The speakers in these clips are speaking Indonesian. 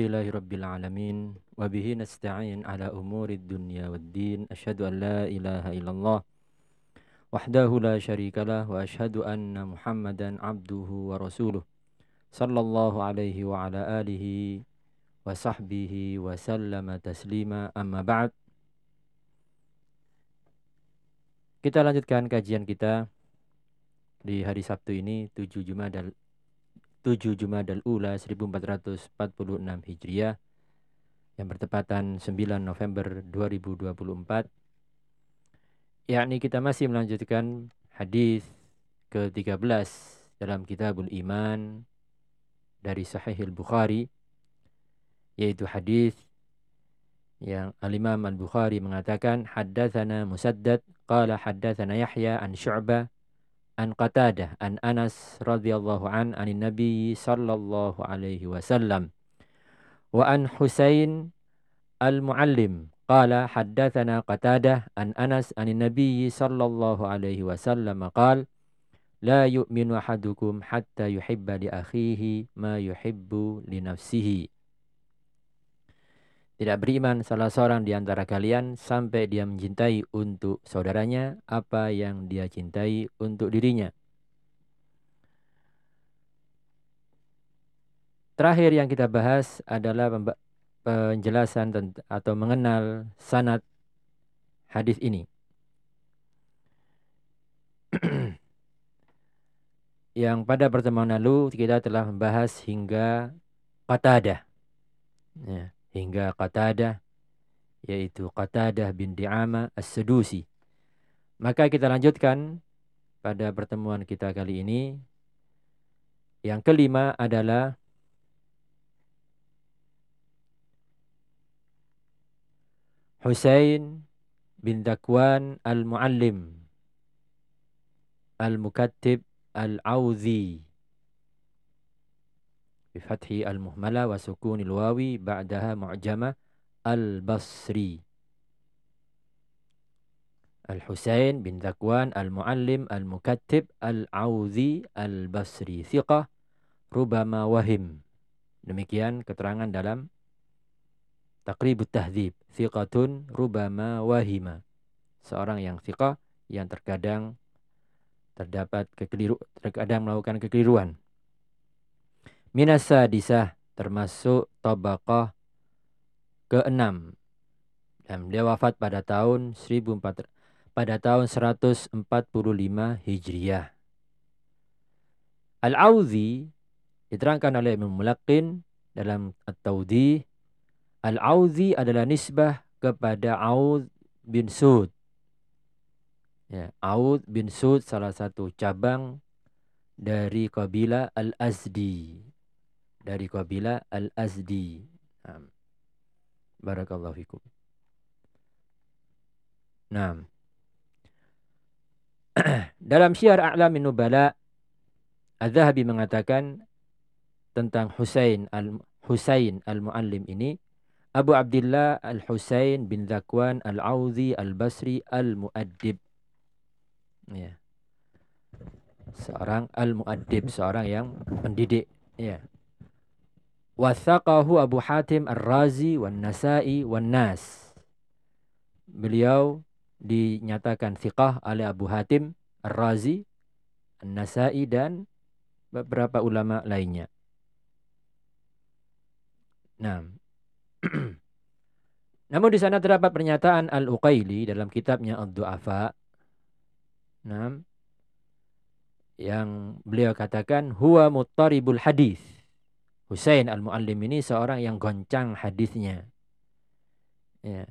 Alhamdulillahirabbil alamin wa bihi nasta'in ala umurid dunya waddin Ashadu an la ilaha illallah wahdahu la syarikalah wa ashadu anna Muhammadan abduhu wa rasuluh sallallahu alaihi wa ala alihi wa sahbihi wa sallama taslima amma ba'd. Kita lanjutkan kajian kita di hari Sabtu ini 7 Jumadal. 7 Jumadal Ula 1446 Hijriah yang bertepatan 9 November 2024 yakni kita masih melanjutkan hadis ke-13 dalam Kitabul Iman dari Sahih Al-Bukhari yaitu hadis yang Al-Imam Al-Bukhari mengatakan haddatsana Musaddad qala haddatsana Yahya an Syu'bah an Qatadah an Anas radhiyallahu an anin Nabi sallallahu alaihi wasallam wa an Husain al-Muallim qala haddatsana Qatadah an Anas anin Nabi sallallahu alaihi wasallam qala ahadukum hatta yuhibba li akhihi ma yuhibbu li nafsihi tidak beriman salah seorang di antara kalian sampai dia mencintai untuk saudaranya apa yang dia cintai untuk dirinya. Terakhir yang kita bahas adalah penjelasan atau mengenal sanad hadis ini. yang pada pertemuan lalu kita telah membahas hingga Qatadah. Ya hingga Qatadah yaitu Qatadah bin Di'ama As-Sedusi. Maka kita lanjutkan pada pertemuan kita kali ini. Yang kelima adalah Husain bin Dakwan Al-Muallim Al-Mukattib بفتح المهملة وسكون الواو بعدها معجمة البصري الحسين بن ذكوان المعلم المكتب العوذي البصري ثقة ربما وهم demikian keterangan dalam تقريب التهذيب ثقة ربما وهم seorang yang ثقة yang terkadang terdapat kekeliru terkadang melakukan kekeliruan Minasa disah termasuk tabaqah ke-6. Dan dia wafat pada tahun 1400 pada tahun 145 Hijriah. Al-Auzi diterangkan oleh Imam Mulaqin dalam At-Tawdih. Al-Auzi adalah nisbah kepada Aud bin Sud. Ya, Aud bin Sud salah satu cabang dari kabilah Al-Azdi dari kabilah Al-Azdi. Barakallahu fikum. Nah. Dalam Syiar A'lamin Nubala Az-Zahabi mengatakan tentang Husain al Husain al-Muallim ini Abu Abdullah Al-Husain bin Zakwan Al-Auzi Al-Basri Al-Muaddib. Ya. Seorang al-muaddib, seorang yang pendidik, ya. Wathaqahu Abu Hatim Ar-Razi wan Nasa'i wan Nas. Beliau dinyatakan thiqah oleh Abu Hatim Ar-Razi, An-Nasa'i dan beberapa ulama lainnya. Nah. Namun di sana terdapat pernyataan Al-Uqaili dalam kitabnya Ad-Du'afa. Nah. Yang beliau katakan huwa muttaribul hadis Husain al-Muallim ini seorang yang goncang hadisnya. Ya.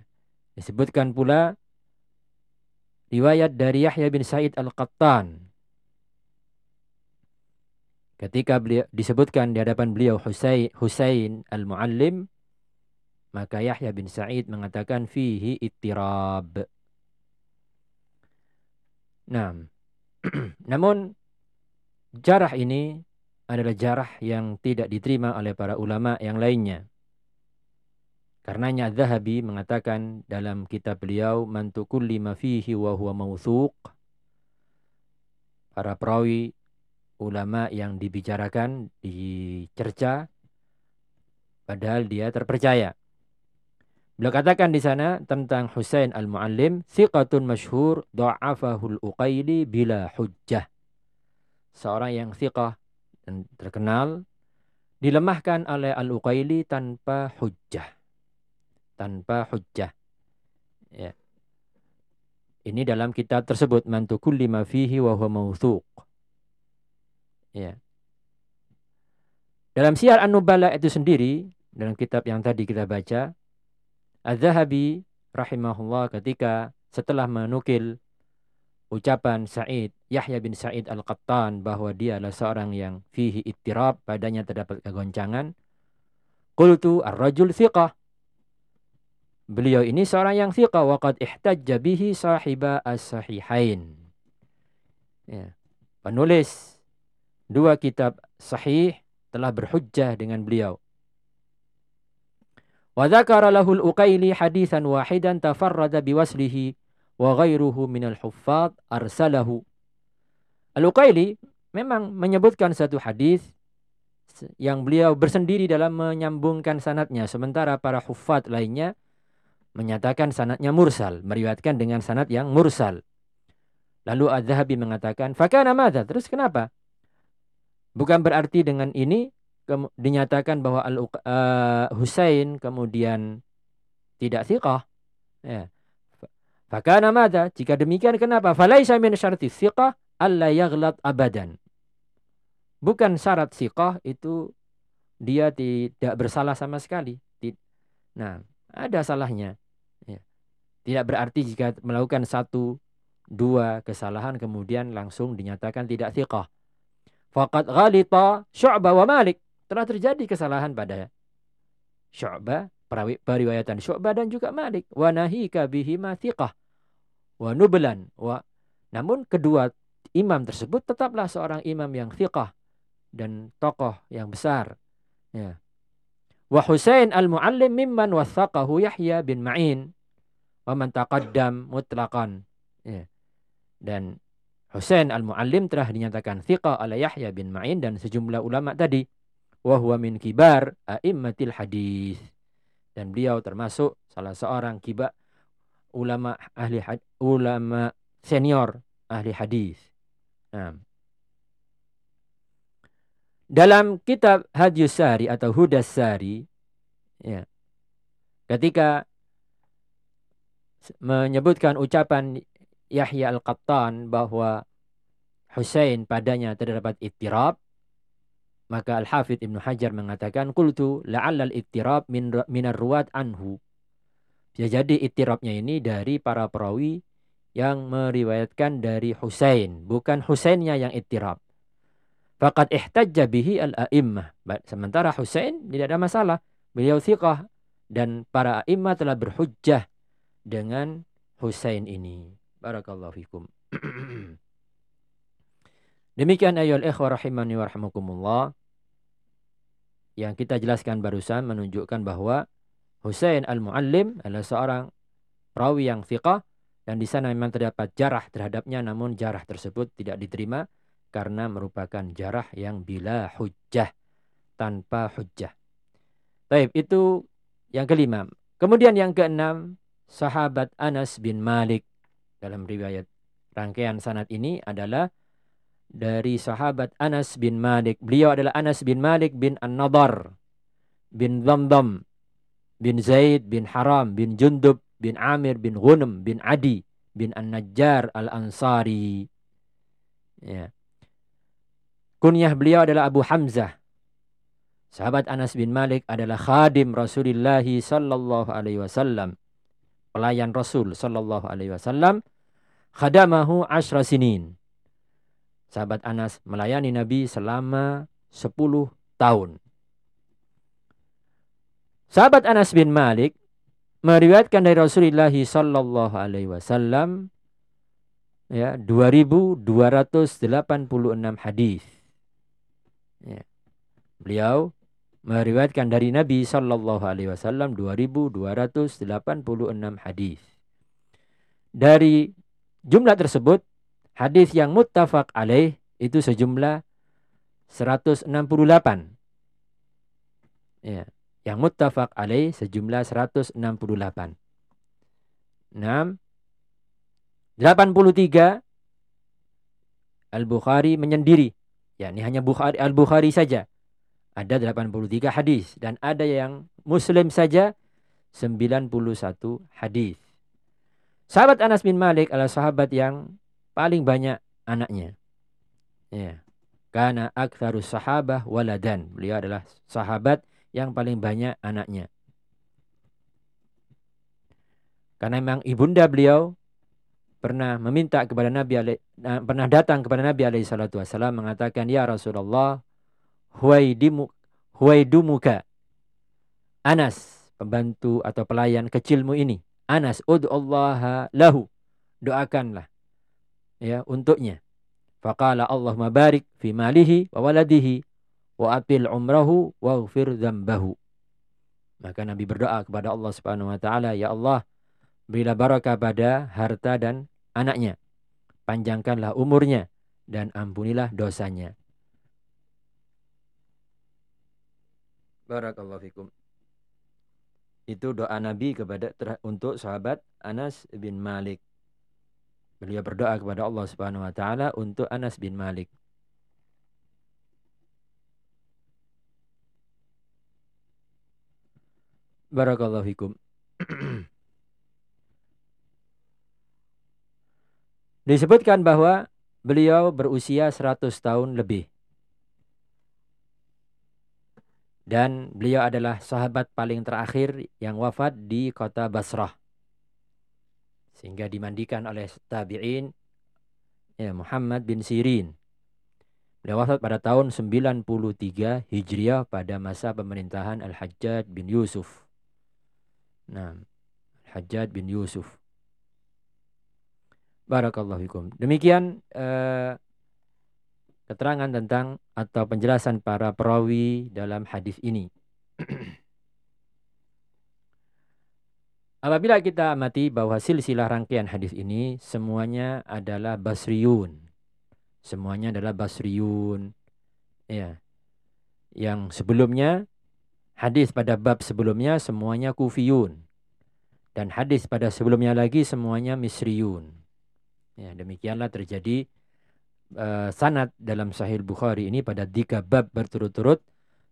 Disebutkan pula riwayat dari Yahya bin Said al-Qattan. Ketika beliau disebutkan di hadapan beliau Husain, Husain al-Muallim, maka Yahya bin Sa'id mengatakan fihi ittirab. Nah, namun jarah ini adalah jarah yang tidak diterima oleh para ulama yang lainnya. Karenanya Zahabi mengatakan dalam kitab beliau mantukul lima fihi wa huwa mawthuq. Para perawi ulama yang dibicarakan, dicerca padahal dia terpercaya. Beliau katakan di sana tentang Husain al-Muallim, thiqatun masyhur dha'afahul uqaili bila hujjah. Seorang yang thiqah dan terkenal dilemahkan oleh al-Uqaili tanpa hujjah. Tanpa hujjah. Ya. Ini dalam kitab tersebut mantukul lima fihi wa huwa mawthuq. Ya. Dalam Syiar An-Nubala itu sendiri dalam kitab yang tadi kita baca Az-Zahabi rahimahullah ketika setelah menukil ucapan Sa'id Yahya bin Sa'id Al-Qattan bahwa dia adalah seorang yang fihi ittirab padanya terdapat kegoncangan qultu ar-rajul thiqah Beliau ini seorang yang thiqah wa qad ihtajja bihi sahiba as-sahihain. Ya. Penulis dua kitab sahih telah berhujjah dengan beliau. Wa dzakara lahu al-Uqaili haditsan wahidan tafarrada biwaslihi wa ghairuhu minal huffaz arsalahu. Al-Uqaili memang menyebutkan satu hadis yang beliau bersendiri dalam menyambungkan sanatnya sementara para huffaz lainnya menyatakan sanatnya mursal, meriwayatkan dengan sanat yang mursal. Lalu Az-Zahabi mengatakan, "Fakana madza?" Terus kenapa? Bukan berarti dengan ini dinyatakan bahwa Al uh, Husain kemudian tidak thiqah. Ya. Fakana madza? Jika demikian kenapa? Falaisa min syarti thiqah alla yaghlat abadan. Bukan syarat thiqah itu dia tidak bersalah sama sekali. Nah, ada salahnya. Ya. Tidak berarti jika melakukan satu, dua kesalahan kemudian langsung dinyatakan tidak thiqah. Fakat ghalita syu'bah wa malik. Telah terjadi kesalahan pada syu'bah, periwayatan syu'bah dan juga malik. Wa nahika bihima thiqah. Wa nublan. Wa... Namun kedua imam tersebut tetaplah seorang imam yang thiqah dan tokoh yang besar. Ya. Wa Husain al-Muallim mimman wathaqahu Yahya bin Ma'in wa man taqaddam mutlaqan. Ya. Dan Husain al-Muallim telah dinyatakan thiqah ala Yahya bin Ma'in dan sejumlah ulama tadi. Wa huwa min kibar a'immatil hadis. Dan beliau termasuk salah seorang kibar ulama ahli ulama senior ahli hadis. Nah. Dalam kitab Hadiyus Sari atau Hudas Sari, ya, ketika menyebutkan ucapan Yahya Al-Qattan bahwa Husain padanya terdapat ittirab, maka Al-Hafidh Ibnu Hajar mengatakan, Qultu la'alla al-ittirab min, minar ruwat anhu. Bisa jadi ittirabnya ini dari para perawi yang meriwayatkan dari Husain. Bukan Husainnya yang ittirab. Fakat ihtajja bihi al-a'immah. Sementara Husain tidak ada masalah. Beliau thiqah dan para a'immah telah berhujjah dengan Husain ini. Barakallahu fikum. Demikian ayol ikhwa rahimani wa rahmakumullah. Yang kita jelaskan barusan menunjukkan bahwa Husain al-Muallim adalah seorang perawi yang thiqah dan di sana memang terdapat jarah terhadapnya namun jarah tersebut tidak diterima karena merupakan jarah yang bila hujjah tanpa hujjah. Taib itu yang kelima. Kemudian yang keenam, sahabat Anas bin Malik dalam riwayat rangkaian sanad ini adalah dari sahabat Anas bin Malik. Beliau adalah Anas bin Malik bin An-Nadar bin Dhamdham bin Zaid bin Haram bin Jundub bin Amir bin Ghunum bin Adi bin An-Najjar Al-Ansari. Ya. Kunyah beliau adalah Abu Hamzah. Sahabat Anas bin Malik adalah khadim Rasulullah sallallahu alaihi wasallam. Pelayan Rasul sallallahu alaihi wasallam. Khadamahu ashra sinin. Sahabat Anas melayani Nabi selama 10 tahun. Sahabat Anas bin Malik meriwayatkan dari Rasulullah sallallahu alaihi wasallam ya 2286 hadis. Ya. Beliau meriwayatkan dari Nabi Shallallahu Alaihi Wasallam 2286 hadis. Dari jumlah tersebut, hadis yang muttafaq alaih itu sejumlah 168. Ya. Yang muttafaq alaih sejumlah 168. 6 83 Al-Bukhari menyendiri. Ya, ini hanya Bukhari Al-Bukhari saja. Ada 83 hadis dan ada yang Muslim saja 91 hadis. Sahabat Anas bin Malik adalah sahabat yang paling banyak anaknya. Ya. Karena aktharus sahabah waladan. Beliau adalah sahabat yang paling banyak anaknya. Karena memang ibunda beliau pernah meminta kepada Nabi pernah datang kepada Nabi alaihi salatu wasallam mengatakan ya Rasulullah huwaidimu huwaidumuka. Anas pembantu atau pelayan kecilmu ini. Anas ud'ullaha lahu. Doakanlah ya untuknya. Faqala Allahumma barik fi malihi wa waladihi wa atil umrahu waghfir dzambahu maka Nabi berdoa kepada Allah Subhanahu wa taala ya Allah berilah barakah pada harta dan anaknya panjangkanlah umurnya dan ampunilah dosanya Barakallahu fikum itu doa Nabi kepada untuk sahabat Anas bin Malik. Beliau berdoa kepada Allah Subhanahu wa taala untuk Anas bin Malik. Barakallahu. Disebutkan bahwa beliau berusia 100 tahun lebih. Dan beliau adalah sahabat paling terakhir yang wafat di kota Basrah. Sehingga dimandikan oleh tabi'in ya, Muhammad bin Sirin. Beliau wafat pada tahun 93 Hijriah pada masa pemerintahan Al-Hajjaj bin Yusuf. Nah, Al-Hajjaj bin Yusuf. Barakallahu fikum. Demikian uh, keterangan tentang atau penjelasan para perawi dalam hadis ini. Apabila kita amati bahwa silsilah rangkaian hadis ini semuanya adalah basriun. Semuanya adalah basriun. Ya. Yang sebelumnya hadis pada bab sebelumnya semuanya kufiyun. Dan hadis pada sebelumnya lagi semuanya misriun. Ya, demikianlah terjadi uh, sanad dalam Sahih Bukhari ini pada tiga bab berturut-turut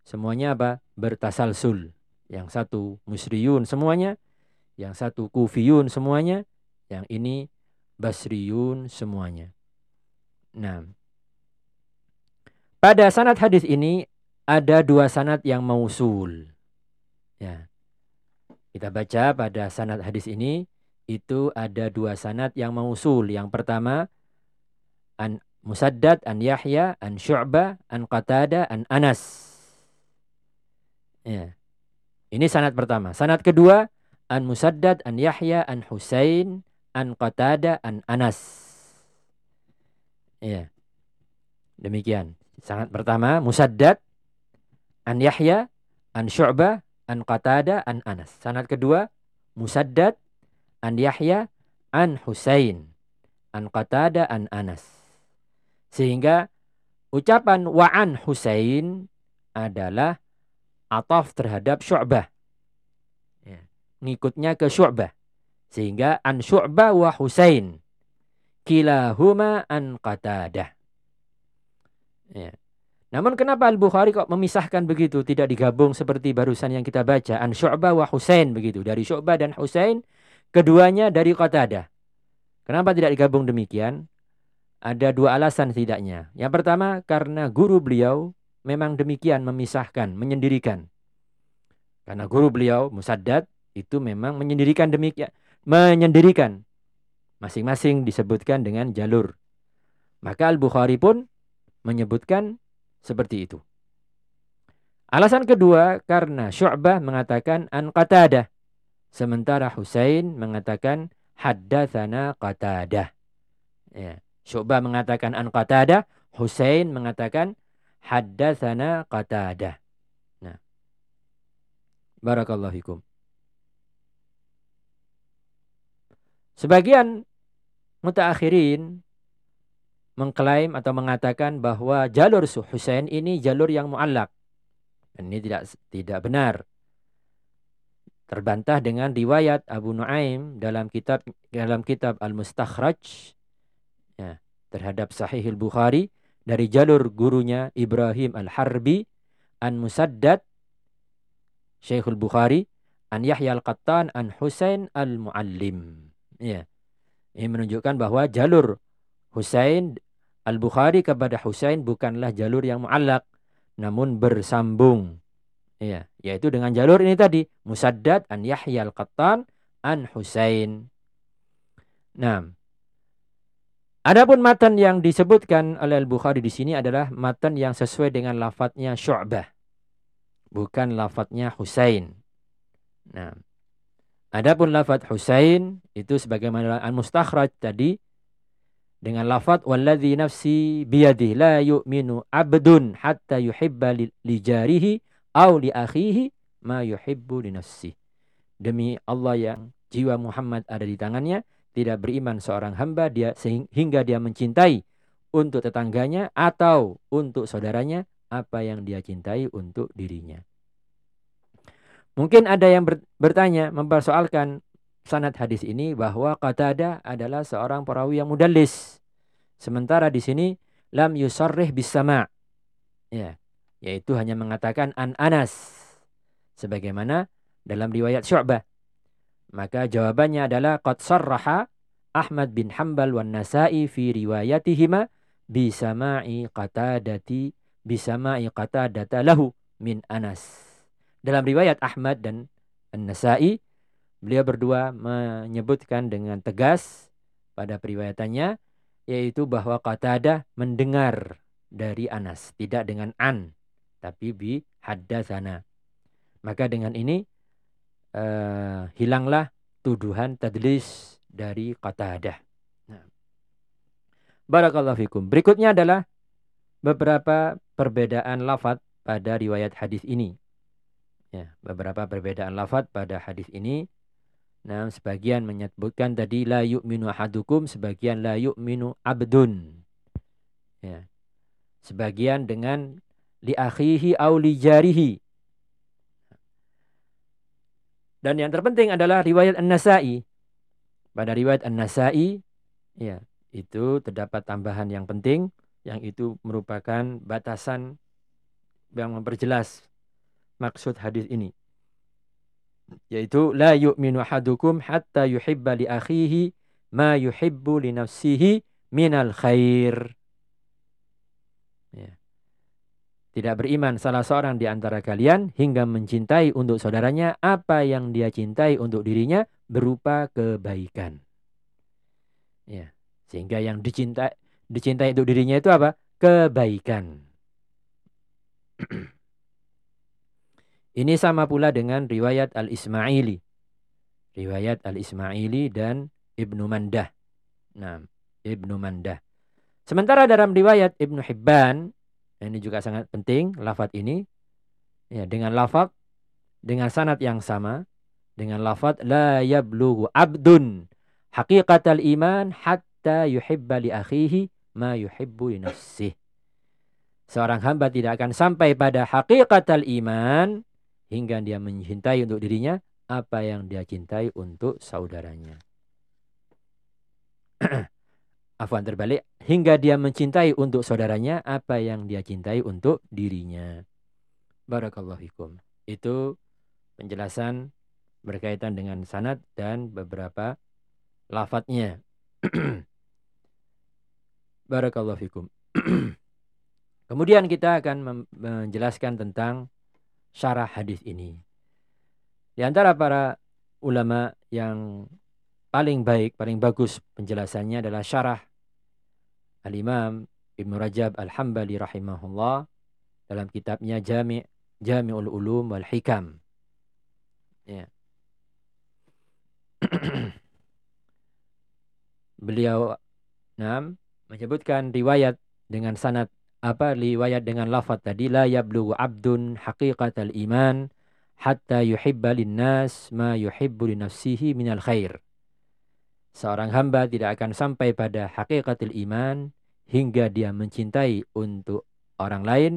semuanya apa? bertasalsul. Yang satu musriyun semuanya, yang satu kufiyun semuanya, yang ini basriyun semuanya. Nah, pada sanad hadis ini ada dua sanad yang mausul. Ya. Kita baca pada sanad hadis ini itu ada dua sanad yang mausul. Yang pertama an Musaddad an Yahya an Syu'bah an Qatada an Anas. Ya. Ini sanad pertama. Sanad kedua an Musaddad an Yahya an Husain an Qatada an Anas. Ya. Demikian. Sanad pertama Musaddad an Yahya an Syu'bah an Qatada an Anas. Sanad kedua Musaddad an Yahya an Husain an Qatada an Anas. Sehingga ucapan wa'an Husain adalah ataf terhadap Syu'bah. Ya. Ngikutnya ke Syu'bah. Sehingga an Syu'bah wa Husain. Kilahuma an Qatadah. Ya. Namun kenapa Al-Bukhari kok memisahkan begitu? Tidak digabung seperti barusan yang kita baca. An Syu'bah wa Husain begitu. Dari Syu'bah dan Husain. Keduanya dari Qatadah. Kenapa tidak digabung demikian? Ada dua alasan setidaknya. Yang pertama karena guru beliau memang demikian memisahkan, menyendirikan. Karena guru beliau Musaddad itu memang menyendirikan demikian, menyendirikan. Masing-masing disebutkan dengan jalur. Maka Al-Bukhari pun menyebutkan seperti itu. Alasan kedua karena Syu'bah mengatakan an Qatadah. Sementara Husain mengatakan haddatsana Qatadah. Ya. Syu'bah mengatakan an Qatadah, Husain mengatakan haddatsana Qatadah. Nah. Barakallahu fikum. Sebagian mutaakhirin mengklaim atau mengatakan bahwa jalur Husain ini jalur yang muallak. Ini tidak tidak benar. terbantah dengan riwayat Abu Nuaim dalam kitab dalam kitab Al-Mustakhraj ya, terhadap Sahih Al-Bukhari dari jalur gurunya Ibrahim Al-Harbi an Musaddad Syekhul Bukhari an Yahya Al-Qattan an Husain Al-Muallim. Ya. Ini menunjukkan bahwa jalur Husain Al-Bukhari kepada Husain bukanlah jalur yang muallak namun bersambung. Ya, yaitu dengan jalur ini tadi, Musaddad an Yahya Al-Qattan an Husain. Nah, adapun matan yang disebutkan oleh Al-Bukhari di sini adalah matan yang sesuai dengan lafadznya Syu'bah. Bukan lafadznya Husain. Nah, adapun lafadz Husain itu sebagaimana Al-Mustakhraj tadi dengan lafaz walladzi nafsi biyadihi la yu'minu abdun hatta yuhibba li jarihi aw li akhihi ma yuhibbu li nafsi. Demi Allah yang jiwa Muhammad ada di tangannya, tidak beriman seorang hamba dia sehingga dia mencintai untuk tetangganya atau untuk saudaranya apa yang dia cintai untuk dirinya. Mungkin ada yang bertanya mempersoalkan sanad hadis ini bahwa Qatadah adalah seorang perawi yang mudallis. Sementara di sini lam yusarrih bisama. Ya, yaitu hanya mengatakan an Anas sebagaimana dalam riwayat Syu'bah. Maka jawabannya adalah qad sarraha Ahmad bin Hanbal wan Nasa'i fi riwayatihima bisama'i qatadati bisama'i qatadata lahu min Anas. Dalam riwayat Ahmad dan An-Nasa'i beliau berdua menyebutkan dengan tegas pada periwayatannya yaitu bahwa Qatadah mendengar dari Anas, tidak dengan an tapi bi haddatsana. Maka dengan ini uh, hilanglah tuduhan tadlis dari Qatadah. Nah. Barakallahu fikum. Berikutnya adalah beberapa perbedaan lafaz pada riwayat hadis ini. Ya, beberapa perbedaan lafaz pada hadis ini. Nah, sebagian menyebutkan tadi la yu'minu ahadukum, sebagian la yu'minu abdun. Ya. Sebagian dengan li akhihi au li jarihi. Dan yang terpenting adalah riwayat An-Nasa'i. Pada riwayat An-Nasa'i ya, itu terdapat tambahan yang penting yang itu merupakan batasan yang memperjelas maksud hadis ini. Yaitu la yu'minu hadukum hatta yuhibba li akhihi ma yuhibbu li nafsihi minal khair. Ya. Tidak beriman salah seorang di antara kalian hingga mencintai untuk saudaranya apa yang dia cintai untuk dirinya berupa kebaikan. Ya, sehingga yang dicintai dicintai untuk dirinya itu apa? Kebaikan. Ini sama pula dengan riwayat Al-Ismaili. Riwayat Al-Ismaili dan Ibnu Mandah. Nah, Ibnu Mandah. Sementara dalam riwayat Ibnu Hibban ini juga sangat penting lafat ini ya dengan lafat dengan sanat yang sama dengan lafat la yablughu abdun haqiqatal iman hatta yuhibba li akhihi ma yuhibbu li nafsih. Seorang hamba tidak akan sampai pada haqiqatal iman hingga dia mencintai untuk dirinya apa yang dia cintai untuk saudaranya. afwan terbalik hingga dia mencintai untuk saudaranya apa yang dia cintai untuk dirinya. Barakallahu fikum. Itu penjelasan berkaitan dengan sanad dan beberapa lafadznya. Barakallahu fikum. Kemudian kita akan menjelaskan tentang syarah hadis ini. Di antara para ulama yang paling baik, paling bagus penjelasannya adalah syarah Al-Imam Ibn Rajab Al-Hambali rahimahullah dalam kitabnya Jami' Jami'ul Ulum wal Hikam. Ya. Beliau nam menyebutkan riwayat dengan sanad apa riwayat dengan lafaz tadi la yablughu abdun haqiqatal iman hatta yuhibba linnas ma yuhibbu li nafsihi minal khair. Seorang hamba tidak akan sampai pada hakikatil iman hingga dia mencintai untuk orang lain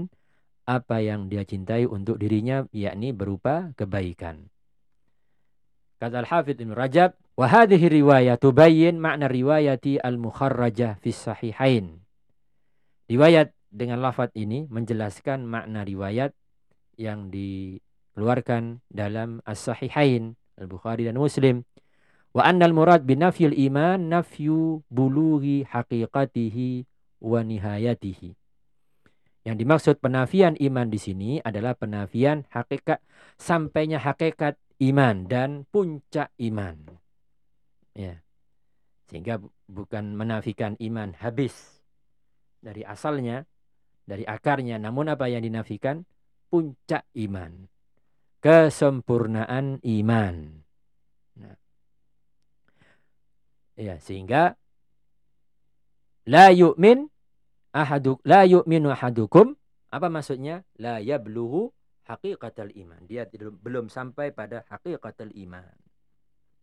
apa yang dia cintai untuk dirinya yakni berupa kebaikan. Kata Al-Hafidh Ibn Rajab, wa hadhihi riwayat tubayyin makna riwayati al-mukharrajah fi sahihain. Riwayat dengan lafaz ini menjelaskan makna riwayat yang dikeluarkan dalam as-sahihain Al-Bukhari dan Muslim. Wa annal murad binafyil iman nafyu bulughi haqiqatihi wa nihayatihi. Yang dimaksud penafian iman di sini adalah penafian hakikat sampainya hakikat iman dan puncak iman. Ya. Sehingga bukan menafikan iman habis dari asalnya, dari akarnya, namun apa yang dinafikan? Puncak iman. Kesempurnaan iman. Nah. Ya, sehingga la yu'min ahaduk la yu'minu ahadukum apa maksudnya? La yablughu hakikatul iman. Dia belum sampai pada hakikatul iman.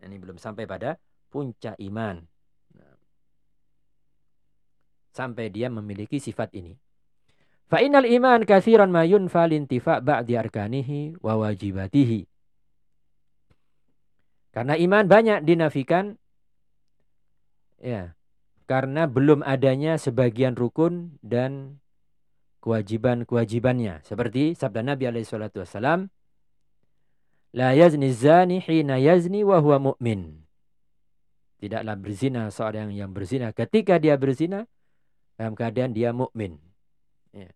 Ini belum sampai pada puncak iman. Nah. Sampai dia memiliki sifat ini. Fa innal iman katsiran ma yunfa lintifa ba'di arkanihi wa wajibatihi. Karena iman banyak dinafikan ya, karena belum adanya sebagian rukun dan kewajiban-kewajibannya. Seperti sabda Nabi alaihi salatu wasalam, La yazni zani hina yazni wa huwa mu'min. Tidaklah berzina seorang yang berzina ketika dia berzina dalam keadaan dia mukmin. Ya.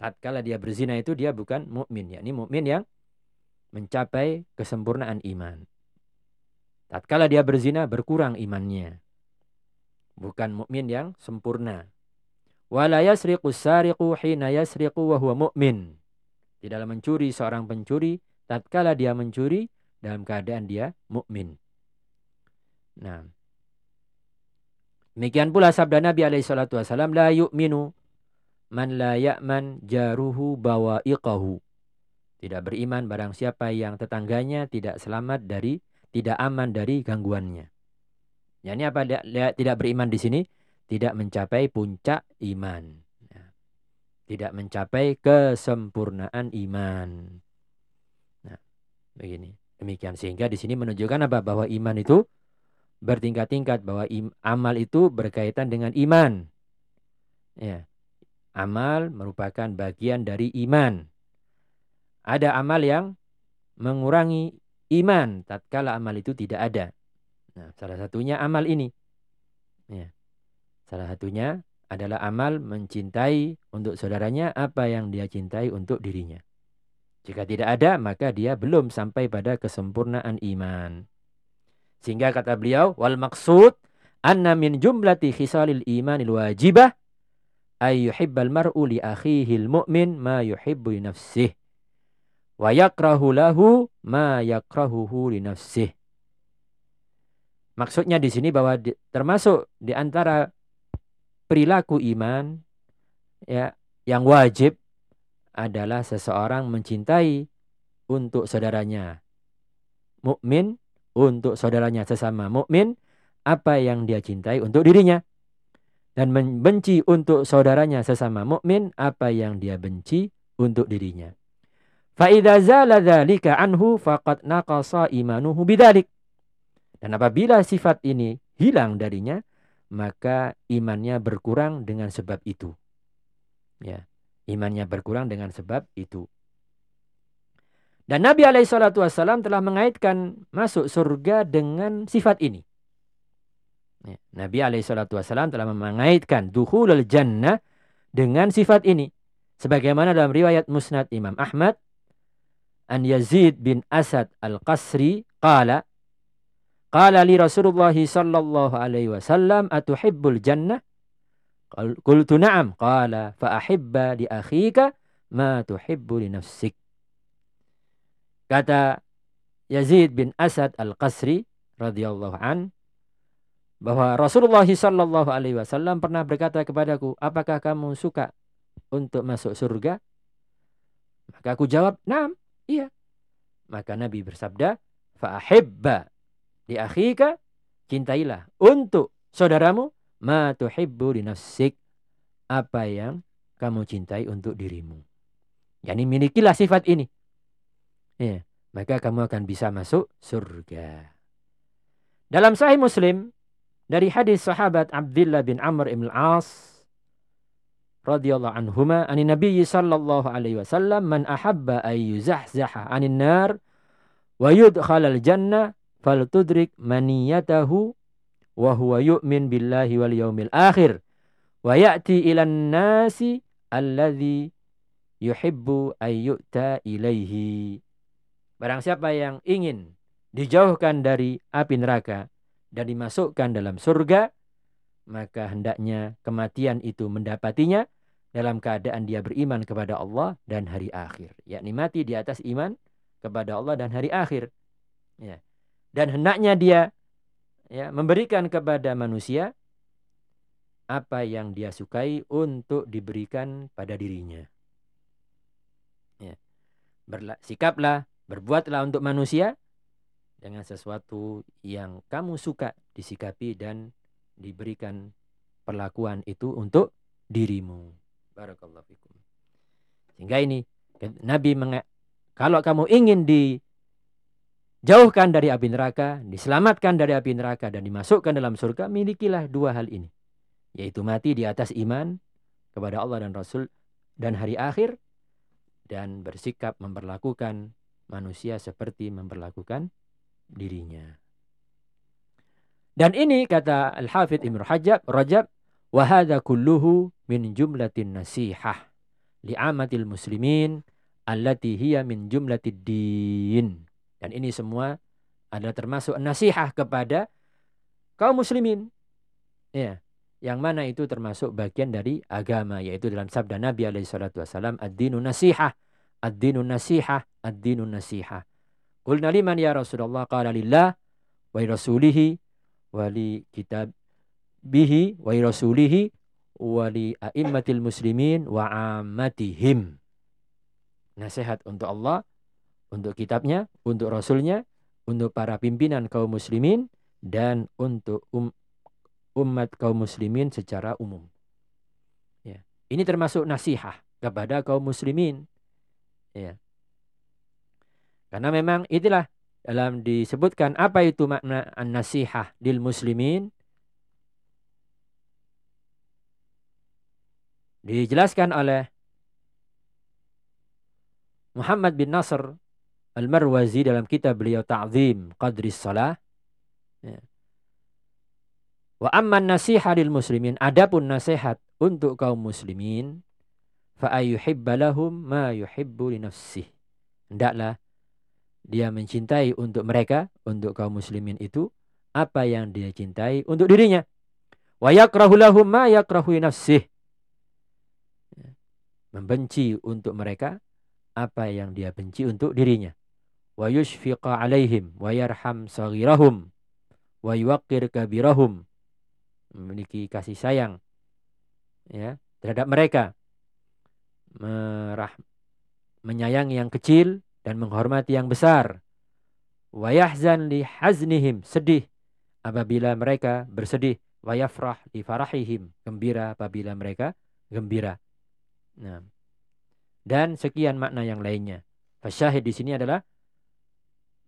Tatkala dia berzina itu dia bukan mukmin, yakni mukmin yang mencapai kesempurnaan iman. Tatkala dia berzina berkurang imannya. Bukan mukmin yang sempurna. Wala yasriqu sariqu hina yasriqu wa huwa mencuri seorang pencuri tatkala dia mencuri dalam keadaan dia mukmin. Nah. Demikian pula sabda Nabi alaihi salatu wasallam la yu'minu man la ya'man jaruhu bawa'iqahu. Tidak beriman barang siapa yang tetangganya tidak selamat dari tidak aman dari gangguannya. Ya, ini apa tidak beriman di sini? tidak mencapai puncak iman. Ya. Tidak mencapai kesempurnaan iman. Nah, begini. Demikian sehingga di sini menunjukkan apa? Bahwa iman itu bertingkat-tingkat, bahwa amal itu berkaitan dengan iman. Ya. Amal merupakan bagian dari iman. Ada amal yang mengurangi iman tatkala amal itu tidak ada. Nah, salah satunya amal ini. Ya. Salah satunya adalah amal mencintai untuk saudaranya apa yang dia cintai untuk dirinya. Jika tidak ada, maka dia belum sampai pada kesempurnaan iman. Sehingga kata beliau, wal maksud anna min jumlati khisalil imanil wajibah ay yuhibbal mar'u li akhihil mu'min ma yuhibbu li nafsih wa yakrahu lahu ma yakrahuhu li nafsih. Maksudnya di sini bahwa di, termasuk di antara perilaku iman ya yang wajib adalah seseorang mencintai untuk saudaranya mukmin untuk saudaranya sesama mukmin apa yang dia cintai untuk dirinya dan membenci untuk saudaranya sesama mukmin apa yang dia benci untuk dirinya. Fa idza zala dzalika anhu faqad naqasa imanuhu bidzalik. Dan apabila sifat ini hilang darinya, maka imannya berkurang dengan sebab itu. Ya, imannya berkurang dengan sebab itu. Dan Nabi Alaihissalam telah mengaitkan masuk surga dengan sifat ini. Ya, Nabi Alaihissalam telah mengaitkan duhul jannah dengan sifat ini. Sebagaimana dalam riwayat Musnad Imam Ahmad, An Yazid bin Asad Al-Qasri, qala, Qala li Rasulullah sallallahu alaihi wasallam atuhibbul jannah? Qultu na'am. Qala fa ahibba li akhika ma tuhibbu li nafsik. Kata Yazid bin Asad Al-Qasri radhiyallahu an bahwa Rasulullah sallallahu alaihi wasallam pernah berkata kepadaku, "Apakah kamu suka untuk masuk surga?" Maka aku jawab, "Naam, iya." Maka Nabi bersabda, "Fa ahibba di akhika cintailah untuk saudaramu ma tuhibbu li nafsik apa yang kamu cintai untuk dirimu. Yani milikilah sifat ini. Ya. maka kamu akan bisa masuk surga. Dalam Sahih Muslim dari hadis sahabat Abdullah bin Amr ibn al-As radhiyallahu anhuma anin Nabi sallallahu alaihi wasallam man ahabba ay yuzahzaha anin nar wa yudkhalal jannah faltudrik maniyatahu wa huwa yu'min billahi wal yaumil akhir wa ya'ti ilan nasi alladhi yuhibbu ayyuta ilaihi. Barang siapa yang ingin dijauhkan dari api neraka dan dimasukkan dalam surga, maka hendaknya kematian itu mendapatinya dalam keadaan dia beriman kepada Allah dan hari akhir. Yakni mati di atas iman kepada Allah dan hari akhir. Ya. Dan hendaknya dia ya, memberikan kepada manusia apa yang dia sukai untuk diberikan pada dirinya. Ya. Berla, sikaplah Berbuatlah untuk manusia dengan sesuatu yang kamu suka disikapi dan diberikan perlakuan itu untuk dirimu. Barakallahu fikum. Sehingga ini Nabi kalau kamu ingin dijauhkan dari api neraka, diselamatkan dari api neraka dan dimasukkan dalam surga, milikilah dua hal ini. Yaitu mati di atas iman kepada Allah dan Rasul dan hari akhir dan bersikap memperlakukan manusia seperti memperlakukan dirinya. Dan ini kata Al-Hafidh Ibn Rajab, Rajab, wahada kulluhu min jumlatin nasihah li'amatil muslimin allati hiya min jumlatid din. Dan ini semua adalah termasuk nasihah kepada kaum muslimin. Ya, yang mana itu termasuk bagian dari agama yaitu dalam sabda Nabi alaihi ad-dinu nasihah ad-dinu nasihah, ad-dinu nasihah. Qulna liman ya Rasulullah qala lillah wa rasulihi wa li kitab bihi wa rasulihi wa li a'immatil muslimin wa ammatihim. Nasihat untuk Allah, untuk kitabnya, untuk rasulnya, untuk para pimpinan kaum muslimin dan untuk um, umat kaum muslimin secara umum. Ya. Ini termasuk nasihat kepada kaum muslimin Ya. Karena memang itulah dalam disebutkan apa itu makna an-nasihah lil muslimin dijelaskan oleh Muhammad bin Nasr Al-Marwazi dalam kitab beliau Ta'zim Qadris Salah ya. Wa amman nasihah lil muslimin adapun nasihat untuk kaum muslimin fa'ayuhibba lahum ma yuhibbu li nafsih. Hendaklah dia mencintai untuk mereka, untuk kaum muslimin itu apa yang dia cintai untuk dirinya. Wa yakrahu lahum ma yakrahu nafsih. Membenci untuk mereka apa yang dia benci untuk dirinya. Wa yushfiqa alaihim wa yarham saghirahum wa yuwaqqir kabirahum. Memiliki kasih sayang ya terhadap mereka merah, menyayangi yang kecil dan menghormati yang besar. Wayahzan li haznihim sedih apabila mereka bersedih. Wayafrah li farahihim gembira apabila mereka gembira. Nah. Dan sekian makna yang lainnya. Fasyahid di sini adalah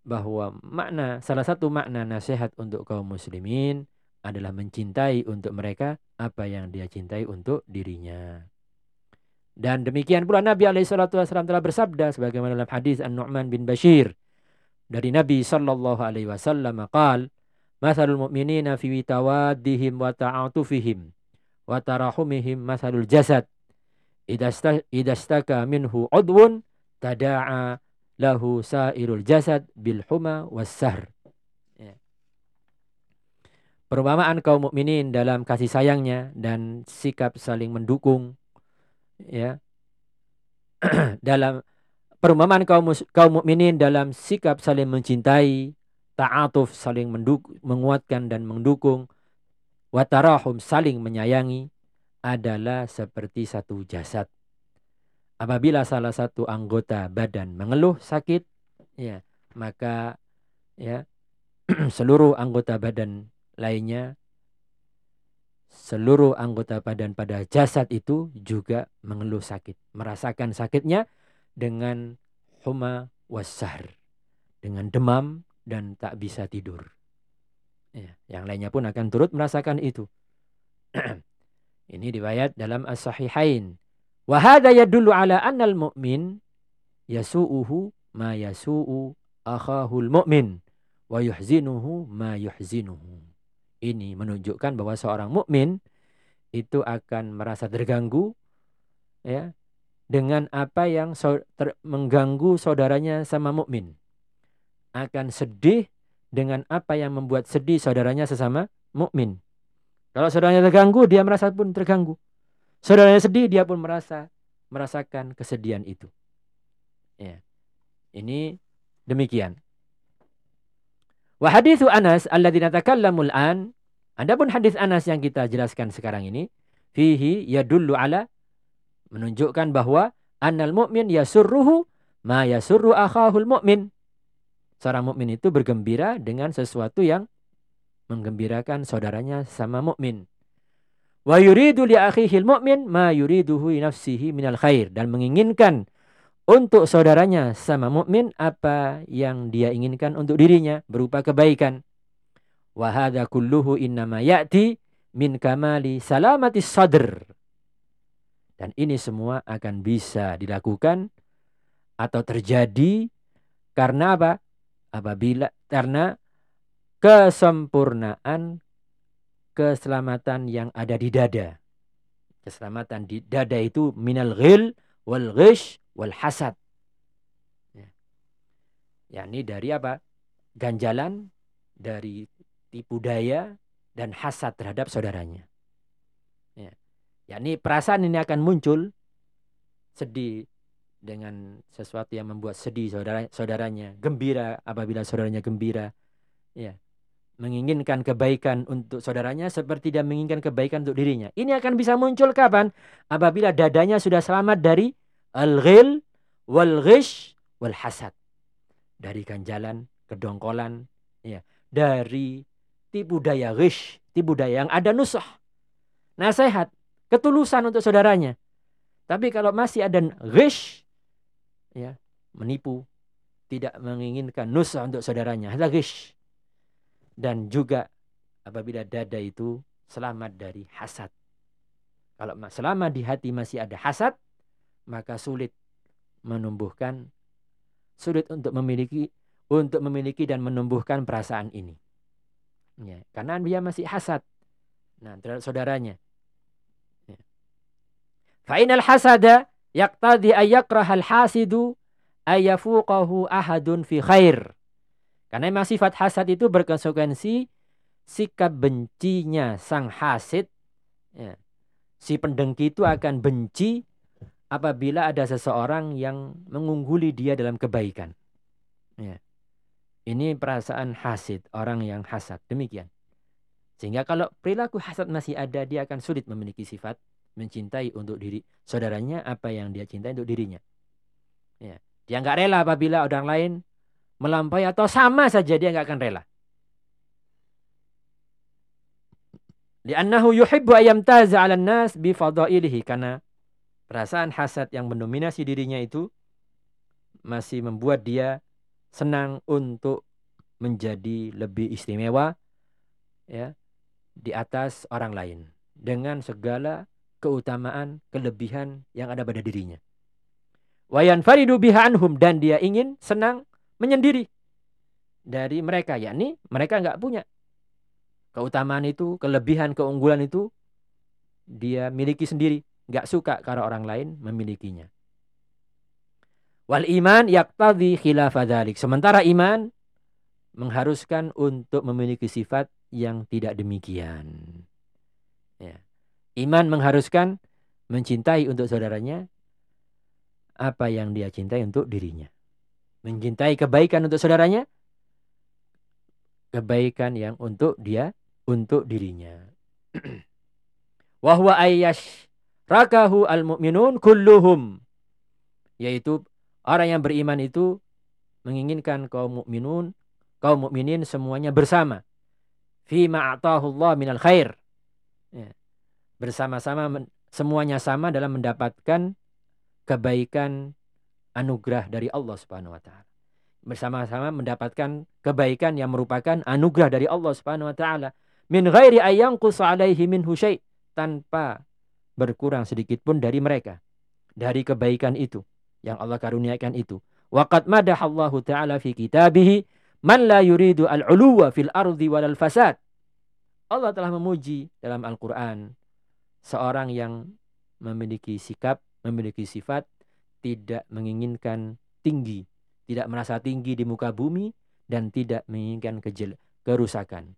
bahwa makna salah satu makna nasihat untuk kaum muslimin adalah mencintai untuk mereka apa yang dia cintai untuk dirinya. Dan demikian pula Nabi SAW telah bersabda sebagaimana dalam hadis An-Nu'man bin Bashir. Dari Nabi sallallahu alaihi wasallam qal Masalul mu'minina fi tawaddihim wa ta'atufihim wa tarahumihim masalul jasad. Idastaka minhu udwun tada'a lahu sairul jasad bil huma was sahr. Ya. Perumpamaan kaum mukminin dalam kasih sayangnya dan sikap saling mendukung ya dalam perumpamaan kaum kaum mukminin dalam sikap saling mencintai, ta'atuf saling menduk, menguatkan dan mendukung, watarahum saling menyayangi adalah seperti satu jasad. Apabila salah satu anggota badan mengeluh sakit, ya, maka ya seluruh anggota badan lainnya seluruh anggota badan pada jasad itu juga mengeluh sakit. Merasakan sakitnya dengan huma wasar. dengan demam dan tak bisa tidur. Ya, yang lainnya pun akan turut merasakan itu. Ini riwayat dalam As-Sahihain. Wa hadha yadullu ala anna al-mu'min yasu'uhu ma yasu'u akhahul mu'min wa yuhzinuhu ma yuhzinuhu. Ini menunjukkan bahwa seorang mukmin itu akan merasa terganggu ya dengan apa yang so, ter, mengganggu saudaranya sama mukmin. Akan sedih dengan apa yang membuat sedih saudaranya sesama mukmin. Kalau saudaranya terganggu, dia merasa pun terganggu. Saudaranya sedih, dia pun merasa merasakan kesedihan itu. Ya. Ini demikian. Wa hadithu Anas alladzi natakallamul an. Adapun hadis Anas yang kita jelaskan sekarang ini fihi yadullu ala menunjukkan bahwa annal mu'min yasurruhu ma yasurru akhahul mu'min. Seorang mukmin itu bergembira dengan sesuatu yang menggembirakan saudaranya sama mukmin. Wa yuridu li akhihil mu'min ma yuriduhu nafsihi minal khair dan menginginkan untuk saudaranya sama mukmin apa yang dia inginkan untuk dirinya berupa kebaikan. Wa hadza kulluhu innama ya'ti min kamali salamati sadr. Dan ini semua akan bisa dilakukan atau terjadi karena apa? Apabila karena kesempurnaan keselamatan yang ada di dada. Keselamatan di dada itu minal ghil wal ghish wal hasad. Ya. yakni dari apa? Ganjalan, dari tipu daya, dan hasad terhadap saudaranya. Ya. yakni perasaan ini akan muncul sedih dengan sesuatu yang membuat sedih saudara saudaranya, gembira apabila saudaranya gembira, ya, menginginkan kebaikan untuk saudaranya seperti dia menginginkan kebaikan untuk dirinya. Ini akan bisa muncul kapan? Apabila dadanya sudah selamat dari al-ghil wal ghish wal hasad. Dari ganjalan, kedongkolan, ya, dari tipu daya ghish, tipu daya yang ada nusah. Nasihat, ketulusan untuk saudaranya. Tapi kalau masih ada ghish, ya, menipu, tidak menginginkan nusah untuk saudaranya, ada ghish. Dan juga apabila dada itu selamat dari hasad. Kalau selama di hati masih ada hasad, maka sulit menumbuhkan sulit untuk memiliki untuk memiliki dan menumbuhkan perasaan ini. Ya, karena dia masih hasad. Nah, terhadap saudaranya. Ya. Fa'inal hasada yaqtadi ayyakrahal hasidu ayafuqahu ahadun fi khair. Karena memang sifat hasad itu berkonsekuensi sikap bencinya sang hasid. Ya. Si pendengki itu akan benci apabila ada seseorang yang mengungguli dia dalam kebaikan. Ya. Ini perasaan hasid, orang yang hasad. Demikian. Sehingga kalau perilaku hasad masih ada, dia akan sulit memiliki sifat mencintai untuk diri saudaranya apa yang dia cintai untuk dirinya. Ya. Dia nggak rela apabila orang lain melampaui atau sama saja dia nggak akan rela. Li'annahu yuhibbu nas bi karena Perasaan hasad yang mendominasi dirinya itu masih membuat dia senang untuk menjadi lebih istimewa ya di atas orang lain dengan segala keutamaan, kelebihan yang ada pada dirinya. Wayan faridu biha anhum dan dia ingin senang menyendiri dari mereka, yakni mereka nggak punya keutamaan itu, kelebihan, keunggulan itu dia miliki sendiri nggak suka kalau orang lain memilikinya. Wal iman yaqtadhi khilafadhalik. Sementara iman mengharuskan untuk memiliki sifat yang tidak demikian. Ya. Iman mengharuskan mencintai untuk saudaranya apa yang dia cintai untuk dirinya. Mencintai kebaikan untuk saudaranya, kebaikan yang untuk dia, untuk dirinya. Wahwa ayyash rakahu al-mu'minun kulluhum. Yaitu orang yang beriman itu menginginkan kaum mukminun, kaum mukminin semuanya bersama. Fi ma'atahu Allah minal khair. Ya. Bersama-sama semuanya sama dalam mendapatkan kebaikan anugerah dari Allah Subhanahu wa taala. bersama-sama mendapatkan kebaikan yang merupakan anugerah dari Allah Subhanahu wa taala min ghairi ayyanqus alaihi min syai tanpa berkurang sedikit pun dari mereka dari kebaikan itu yang Allah karuniakan itu waqad madahallahu taala fi kitabih man la yuridu al-uluwa fil ardi walal fasad Allah telah memuji dalam Al-Qur'an seorang yang memiliki sikap memiliki sifat tidak menginginkan tinggi tidak merasa tinggi di muka bumi dan tidak menginginkan kejel kerusakan.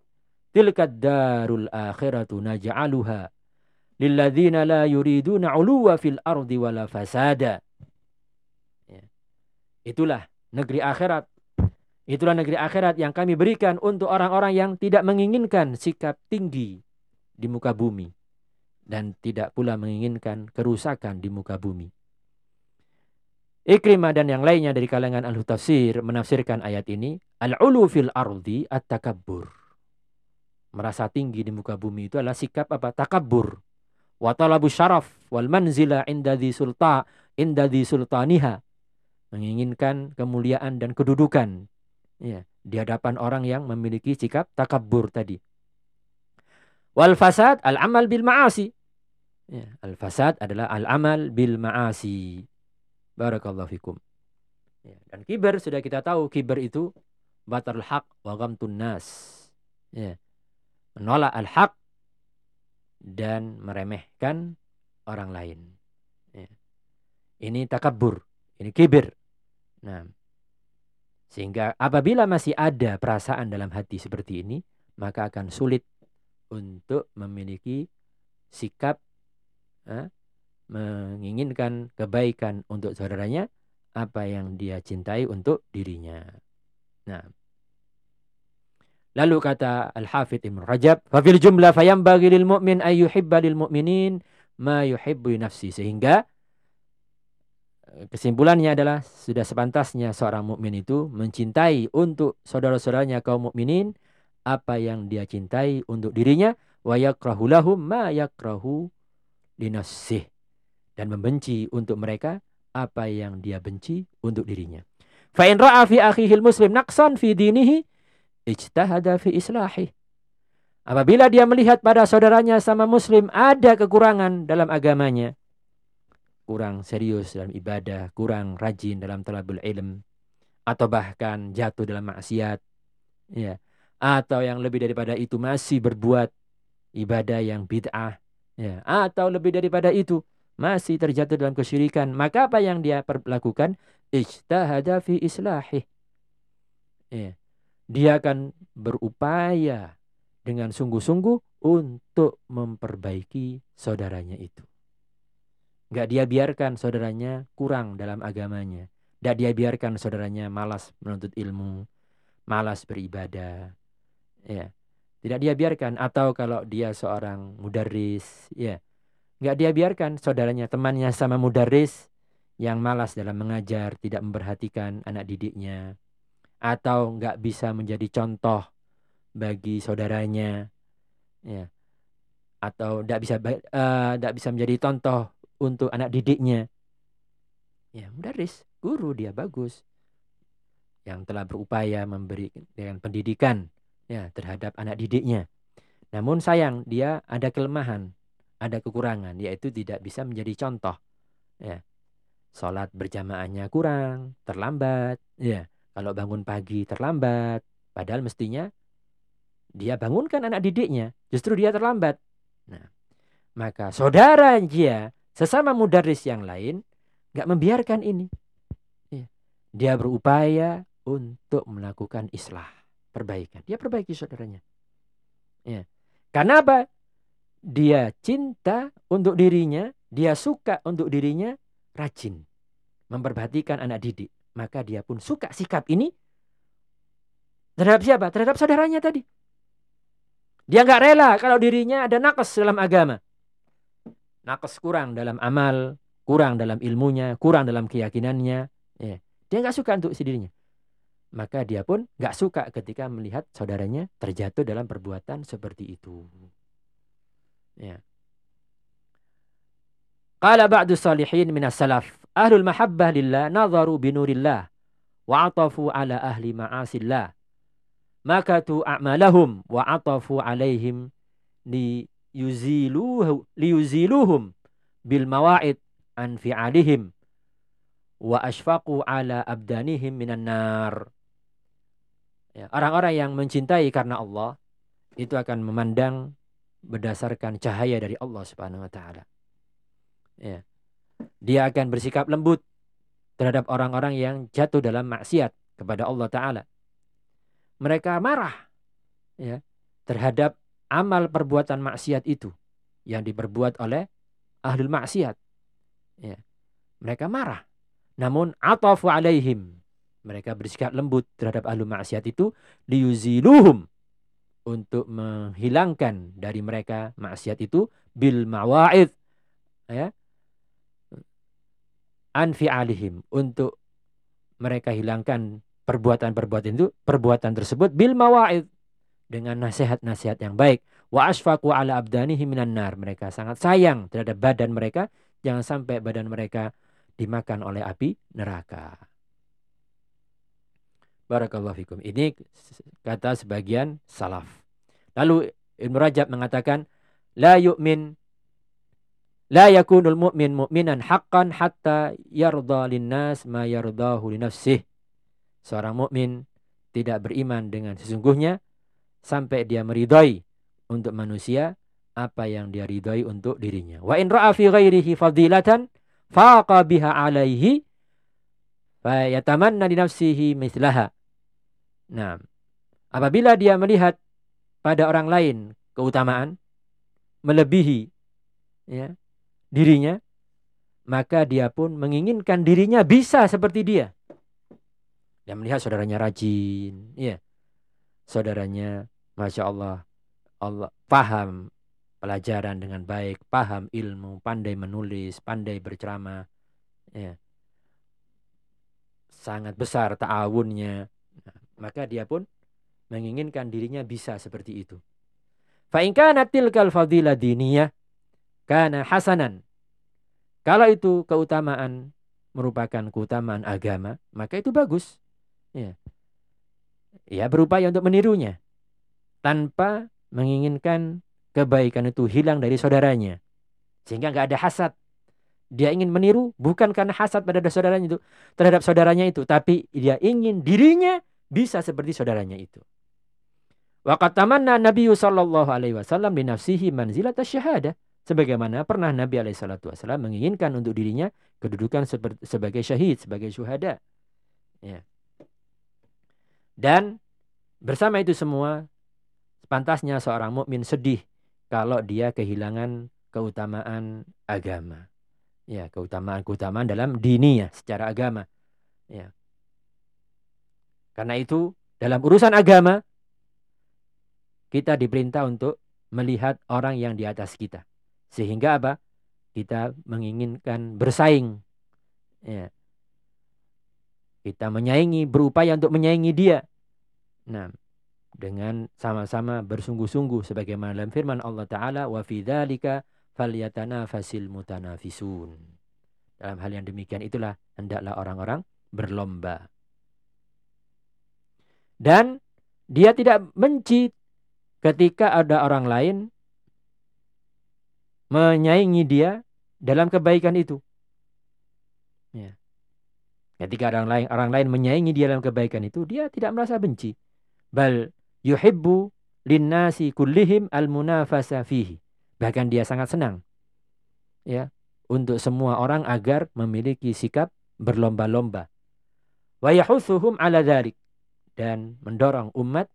Tilkad darul akhiratu naj'aluha lilladzina la yuriduna 'uluwa fil ardi wala fasada. Ya. Itulah negeri akhirat. Itulah negeri akhirat yang kami berikan untuk orang-orang yang tidak menginginkan sikap tinggi di muka bumi dan tidak pula menginginkan kerusakan di muka bumi. Ikrimah dan yang lainnya dari kalangan ahli tafsir menafsirkan ayat ini al-ulu fil ardi at-takabbur. Merasa tinggi di muka bumi itu adalah sikap apa? Takabbur. Wa talabu syaraf wal manzila inda di sulta inda di sultaniha. Menginginkan kemuliaan dan kedudukan ya, di hadapan orang yang memiliki sikap takabbur tadi. Wal fasad al-amal bil ma'asi. Ya, al fasad adalah al-amal bil ma'asi Barakallahu fikum. Ya, dan kiber sudah kita tahu kiber itu batal haq wa ghamtun nas. Ya. Menolak al-haq dan meremehkan orang lain. Ya. Ini takabur, ini kiber. Nah, sehingga apabila masih ada perasaan dalam hati seperti ini, maka akan sulit untuk memiliki sikap eh, menginginkan kebaikan untuk saudaranya apa yang dia cintai untuk dirinya. Nah, lalu kata Al-Hafidh Ibn Rajab, "Fa fil jumlah fayambaghi lil mu'min ay yuhibba lil mu'minin ma yuhibbu nafsi." Sehingga eh, kesimpulannya adalah sudah sepantasnya seorang mukmin itu mencintai untuk saudara-saudaranya kaum mukminin apa yang dia cintai untuk dirinya wa yakrahu lahum ma yakrahu linafsihi dan membenci untuk mereka apa yang dia benci untuk dirinya. Fa in ra'a fi akhihil muslim naqsan fi dinihi ijtahada fi islahi. Apabila dia melihat pada saudaranya sama muslim ada kekurangan dalam agamanya, kurang serius dalam ibadah, kurang rajin dalam talabul ilm, atau bahkan jatuh dalam maksiat, ya, atau yang lebih daripada itu masih berbuat ibadah yang bid'ah, ya, atau lebih daripada itu masih terjatuh dalam kesyirikan, maka apa yang dia lakukan? Ijtahada fi islahi. Ya. Dia akan berupaya dengan sungguh-sungguh untuk memperbaiki saudaranya itu. Enggak dia biarkan saudaranya kurang dalam agamanya. Enggak dia biarkan saudaranya malas menuntut ilmu, malas beribadah. Ya. Tidak dia biarkan atau kalau dia seorang mudaris, ya, Nggak dia biarkan saudaranya, temannya sama mudaris yang malas dalam mengajar, tidak memperhatikan anak didiknya. Atau nggak bisa menjadi contoh bagi saudaranya. Ya. Atau tidak bisa uh, bisa menjadi contoh untuk anak didiknya. Ya, mudaris, guru dia bagus. Yang telah berupaya memberi dengan pendidikan ya terhadap anak didiknya. Namun sayang dia ada kelemahan ada kekurangan yaitu tidak bisa menjadi contoh ya sholat berjamaahnya kurang terlambat ya kalau bangun pagi terlambat padahal mestinya dia bangunkan anak didiknya justru dia terlambat nah maka saudara dia sesama mudaris yang lain nggak membiarkan ini ya. dia berupaya untuk melakukan islah perbaikan dia perbaiki saudaranya ya karena apa dia cinta untuk dirinya, dia suka untuk dirinya, rajin. Memperhatikan anak didik. Maka dia pun suka sikap ini terhadap siapa? Terhadap saudaranya tadi. Dia nggak rela kalau dirinya ada nakes dalam agama. Nakes kurang dalam amal, kurang dalam ilmunya, kurang dalam keyakinannya. Ya. Dia nggak suka untuk dirinya. Maka dia pun nggak suka ketika melihat saudaranya terjatuh dalam perbuatan seperti itu. Ya. Qala ba'du salihin minas salaf. Ahlul mahabbah lillah nazaru binurillah. wa atafu ala ahli ma'asillah maka tu a'malahum wa atafu alaihim li yuziluhu li yuziluhum bil mawa'id an fi'alihim wa ashfaqu ala abdanihim minan nar ya, orang-orang yang mencintai karena Allah itu akan memandang berdasarkan cahaya dari Allah Subhanahu wa taala ya dia akan bersikap lembut terhadap orang-orang yang jatuh dalam maksiat kepada Allah Ta'ala. Mereka marah ya, terhadap amal perbuatan maksiat itu yang diperbuat oleh ahlul maksiat. Ya. Mereka marah. Namun atafu alaihim. Mereka bersikap lembut terhadap ahlul maksiat itu. Liyuziluhum. Untuk menghilangkan dari mereka maksiat itu. Bil mawa'id. Ya anfi alihim untuk mereka hilangkan perbuatan-perbuatan itu perbuatan tersebut bil mawaid dengan nasihat-nasihat yang baik. Wa asfaqu ala abdanihi minan nar. Mereka sangat sayang terhadap badan mereka. Jangan sampai badan mereka dimakan oleh api neraka. Barakallahu fikum. Ini kata sebagian salaf. Lalu Ibnu Rajab mengatakan la yu'min La yakunul mu'min mu'minan haqqan hatta yarda linnas ma yardahu li nafsih. Seorang mukmin tidak beriman dengan sesungguhnya sampai dia meridai untuk manusia apa yang dia ridai untuk dirinya. Wa in ra'a fi ghairihi fadilatan faqa biha alaihi fa yatamanna li nafsihi mithlaha. Nah, apabila dia melihat pada orang lain keutamaan melebihi ya, dirinya, maka dia pun menginginkan dirinya bisa seperti dia. Dia melihat saudaranya rajin, ya. Saudaranya, Masya Allah, Allah paham pelajaran dengan baik, paham ilmu, pandai menulis, pandai berceramah, ya. Sangat besar ta'awunnya. Maka dia pun menginginkan dirinya bisa seperti itu. Fa'inkanat tilkal diniyah kana hasanan. Kalau itu keutamaan merupakan keutamaan agama, maka itu bagus. Ya. Ya berupaya untuk menirunya. Tanpa menginginkan kebaikan itu hilang dari saudaranya. Sehingga nggak ada hasad. Dia ingin meniru bukan karena hasad pada saudaranya itu terhadap saudaranya itu, tapi dia ingin dirinya bisa seperti saudaranya itu. Waqat tamanna Nabi alaihi wasallam li nafsihi manzilat syahadah. Sebagaimana pernah Nabi Alaihissalam menginginkan untuk dirinya kedudukan sebagai syahid, sebagai syuhada. Ya. Dan bersama itu semua, pantasnya seorang mukmin sedih kalau dia kehilangan keutamaan agama. Ya, keutamaan-keutamaan dalam dininya secara agama. Ya. Karena itu dalam urusan agama kita diperintah untuk melihat orang yang di atas kita. Sehingga apa? Kita menginginkan bersaing. Ya. Kita menyaingi, berupaya untuk menyaingi dia. Nah, dengan sama-sama bersungguh-sungguh sebagaimana dalam firman Allah taala wa fi dzalika falyatanafasil mutanafisun. Dalam hal yang demikian itulah hendaklah orang-orang berlomba. Dan dia tidak benci ketika ada orang lain menyaingi dia dalam kebaikan itu. Ya. Ketika orang lain orang lain menyaingi dia dalam kebaikan itu, dia tidak merasa benci. Bal yuhibbu linnasi kullihim almunafasa fihi. Bahkan dia sangat senang. Ya, untuk semua orang agar memiliki sikap berlomba-lomba. Wa yahuthuhum ala dhalik dan mendorong umat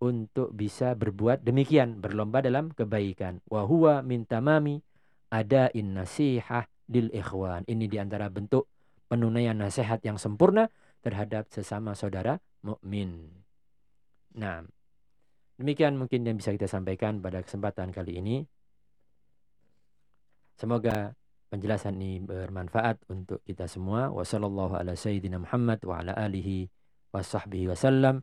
untuk bisa berbuat demikian, berlomba dalam kebaikan. Wa huwa min tamami ada in nasihah lil ikhwan. Ini di antara bentuk penunaian nasihat yang sempurna terhadap sesama saudara mukmin. Nah, demikian mungkin yang bisa kita sampaikan pada kesempatan kali ini. Semoga penjelasan ini bermanfaat untuk kita semua. Wassalamualaikum ala sayyidina Muhammad wa ala alihi wa sahbihi wasallam.